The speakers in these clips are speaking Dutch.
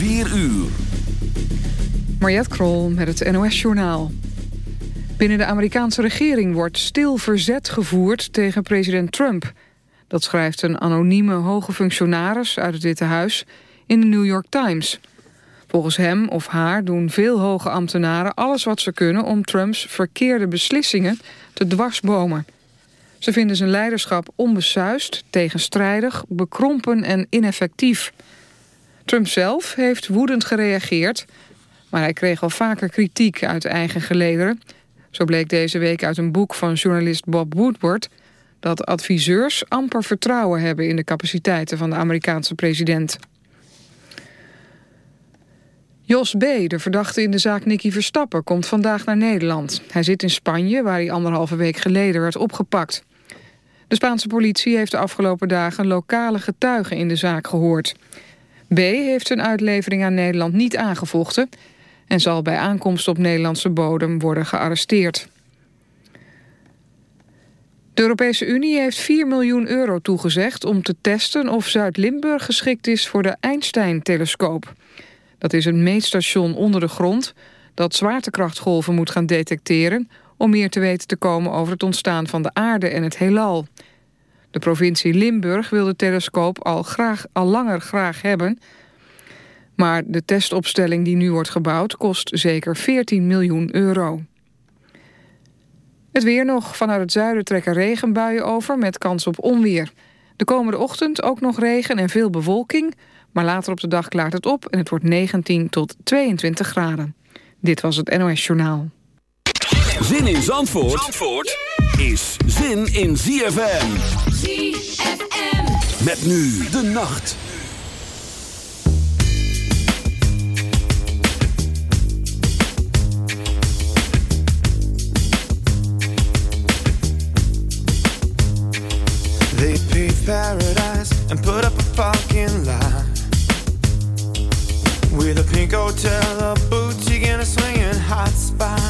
4 uur. Mariette Krol met het NOS-journaal. Binnen de Amerikaanse regering wordt stil verzet gevoerd tegen president Trump. Dat schrijft een anonieme hoge functionaris uit het Witte Huis in de New York Times. Volgens hem of haar doen veel hoge ambtenaren alles wat ze kunnen... om Trumps verkeerde beslissingen te dwarsbomen. Ze vinden zijn leiderschap onbesuist, tegenstrijdig, bekrompen en ineffectief. Trump zelf heeft woedend gereageerd... maar hij kreeg al vaker kritiek uit eigen gelederen. Zo bleek deze week uit een boek van journalist Bob Woodward... dat adviseurs amper vertrouwen hebben in de capaciteiten van de Amerikaanse president. Jos B., de verdachte in de zaak Nicky Verstappen, komt vandaag naar Nederland. Hij zit in Spanje, waar hij anderhalve week geleden werd opgepakt. De Spaanse politie heeft de afgelopen dagen lokale getuigen in de zaak gehoord. B. heeft zijn uitlevering aan Nederland niet aangevochten... en zal bij aankomst op Nederlandse bodem worden gearresteerd. De Europese Unie heeft 4 miljoen euro toegezegd om te testen of Zuid-Limburg geschikt is voor de Einstein-telescoop. Dat is een meetstation onder de grond dat zwaartekrachtgolven moet gaan detecteren... om meer te weten te komen over het ontstaan van de aarde en het heelal. De provincie Limburg wil de telescoop al, graag, al langer graag hebben... maar de testopstelling die nu wordt gebouwd kost zeker 14 miljoen euro. Het weer nog. Vanuit het zuiden trekken regenbuien over met kans op onweer. De komende ochtend ook nog regen en veel bewolking... Maar later op de dag klaart het op en het wordt 19 tot 22 graden. Dit was het NOS Journaal. Zin in Zandvoort, Zandvoort is zin in ZFM. ZFM. Met nu de nacht. They paved paradise and put up a fucking lie. With a pink hotel, a boutique, and a swinging hot spot.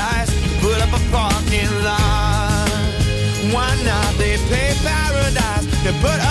paradise to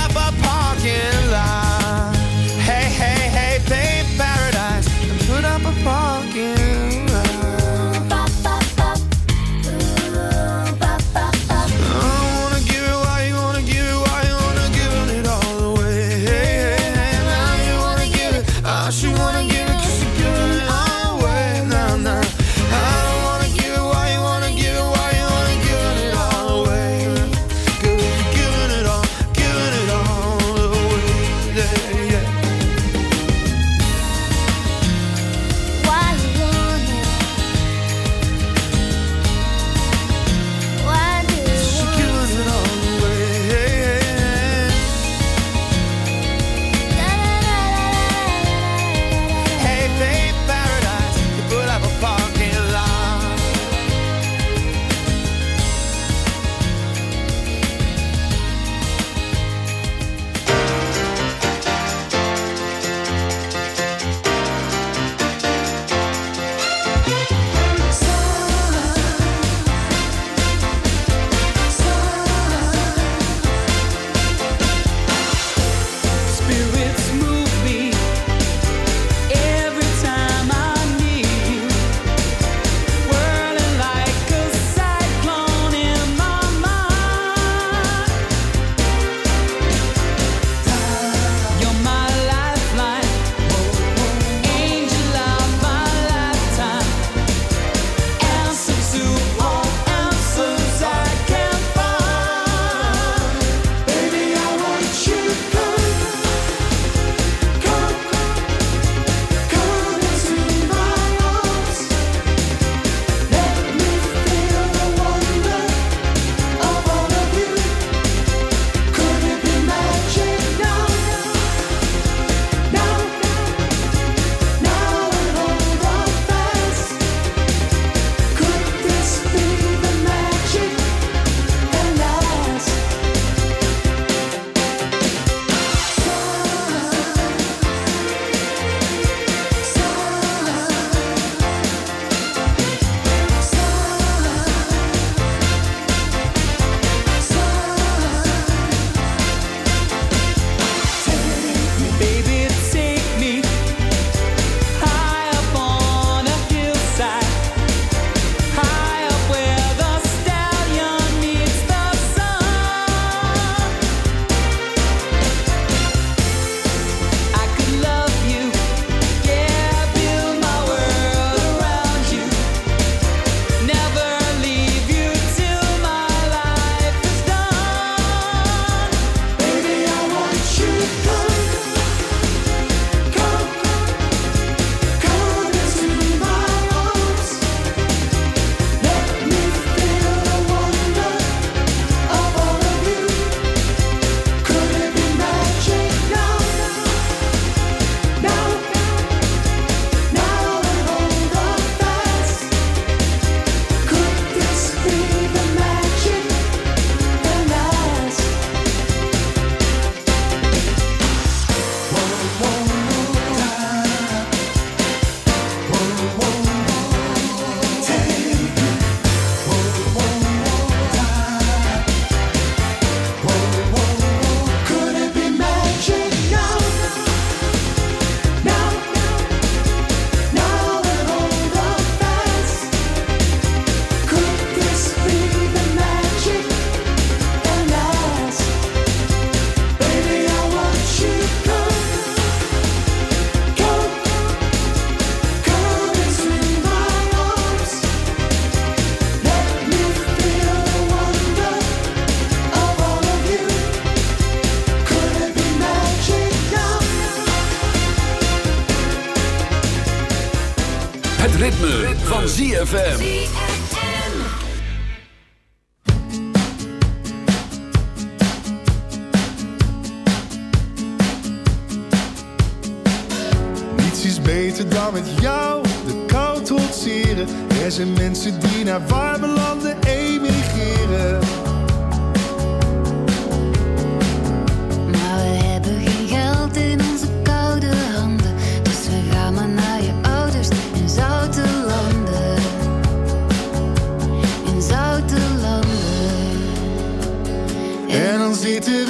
En dan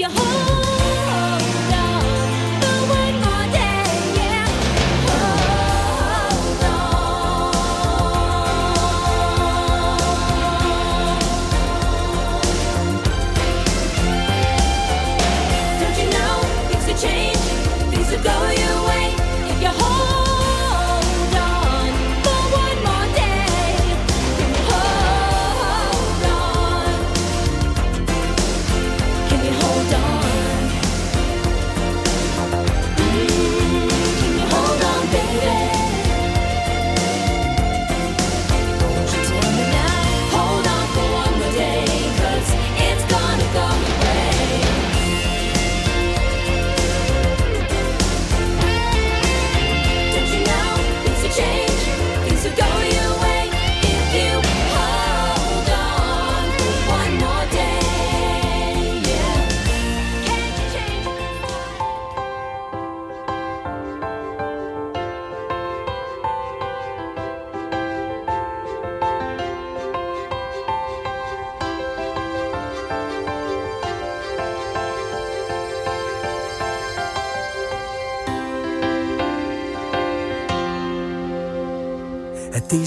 your home.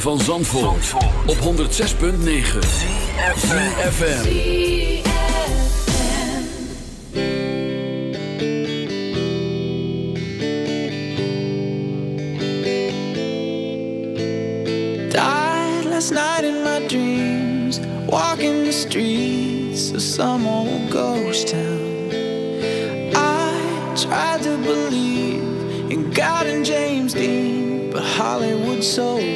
van Zandvoort, Zandvoort. op 106.9 CFFM Died last night in my dreams Walking the streets of some old ghost town. I tried to believe in God and James Dean But Hollywood sold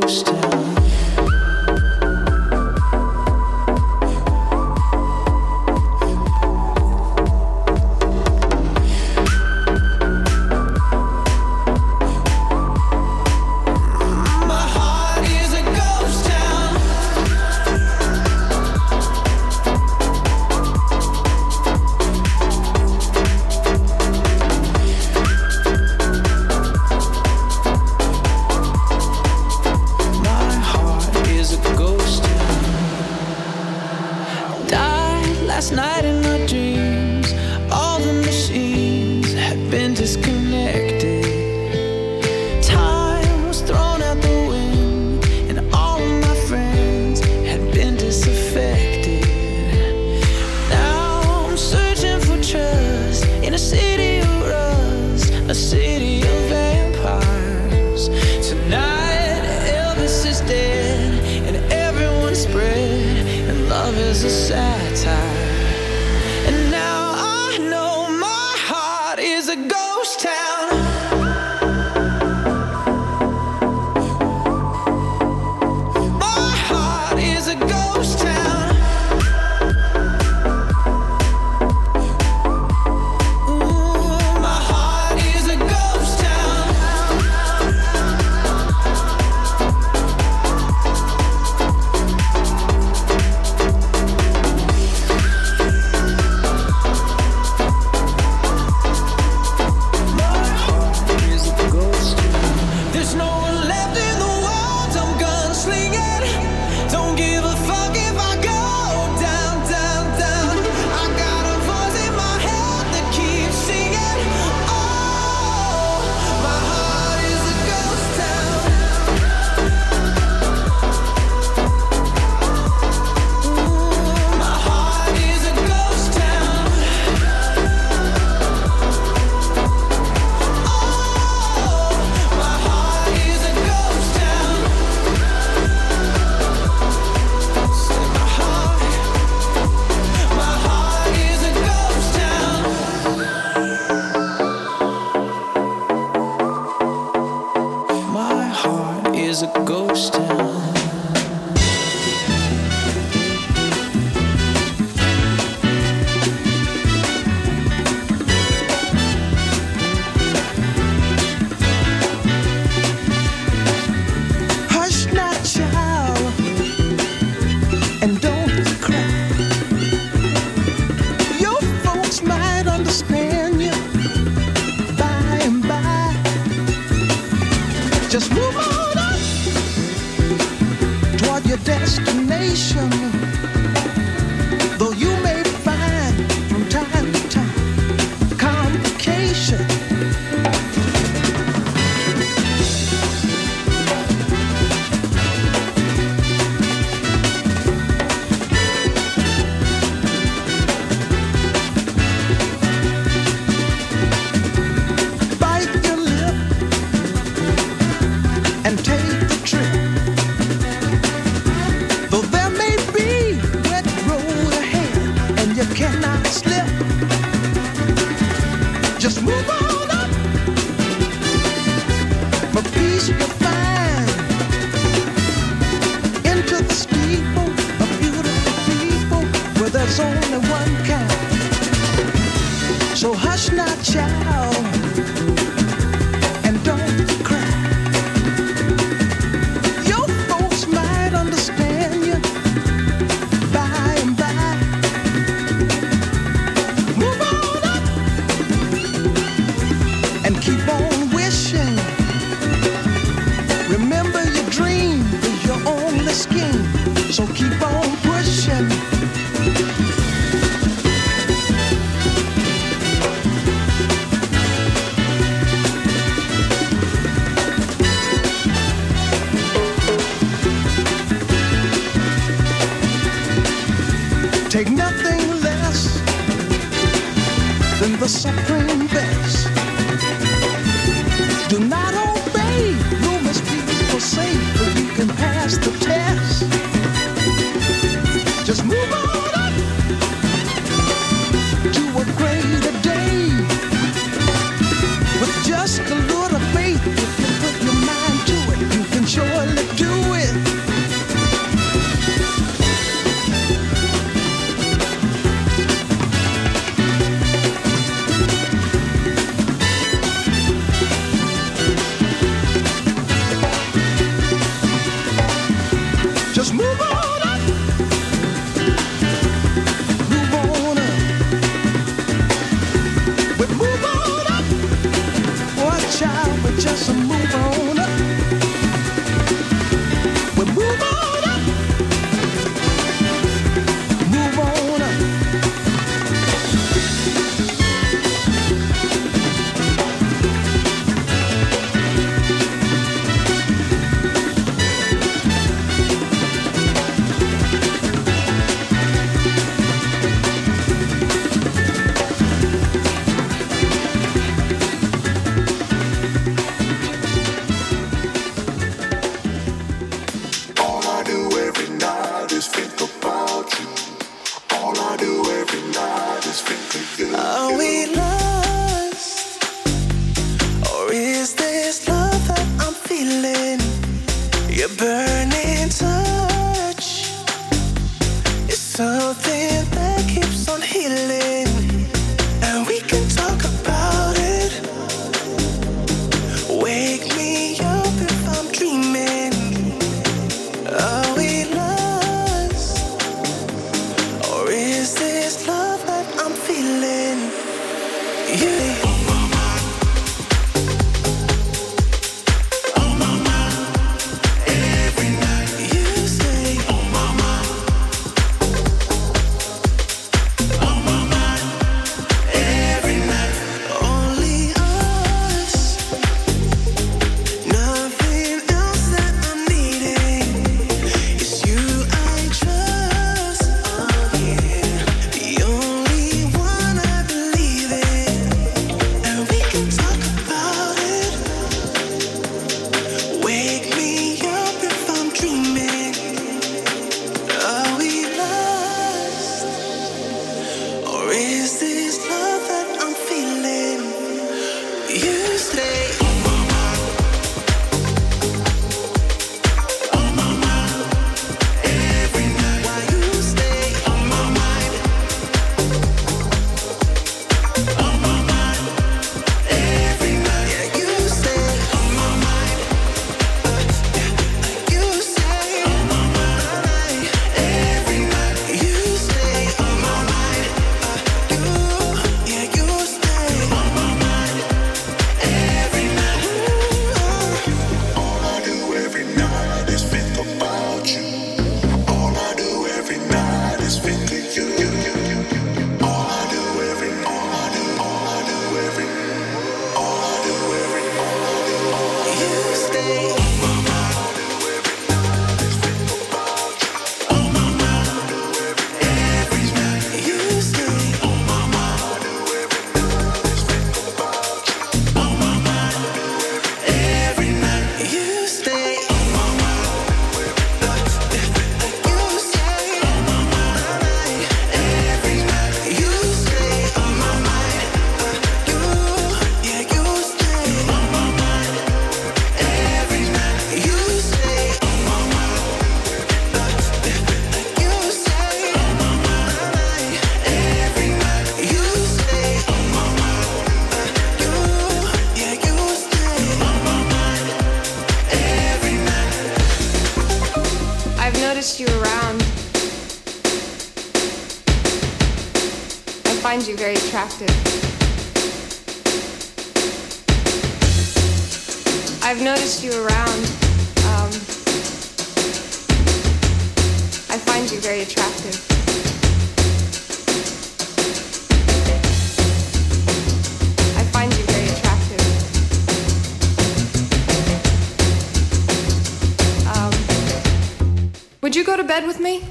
Me?